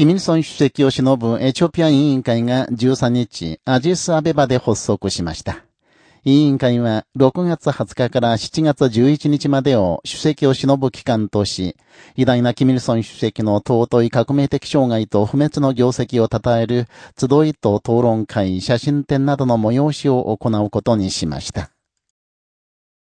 キミルソン主席を忍ぶエチオピア委員会が13日、アジスアベバで発足しました。委員会は6月20日から7月11日までを主席を忍ぶ期間とし、偉大なキミルソン主席の尊い革命的障害と不滅の業績を称える集いと討論会、写真展などの催しを行うことにしました。